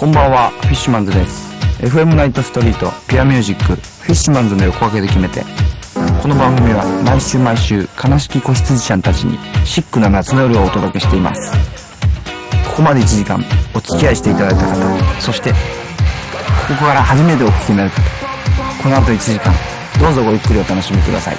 こんばんは、フィッシュマンズです。FM ナイトストリート、ピュアミュージック、フィッシュマンズの横分けで決めて、この番組は毎週毎週、悲しき子羊ちゃんたちにシックな夏の夜をお届けしています。ここまで1時間、お付き合いしていただいた方、そして、ここから初めてお聞きになる方、この後1時間、どうぞごゆっくりお楽しみください。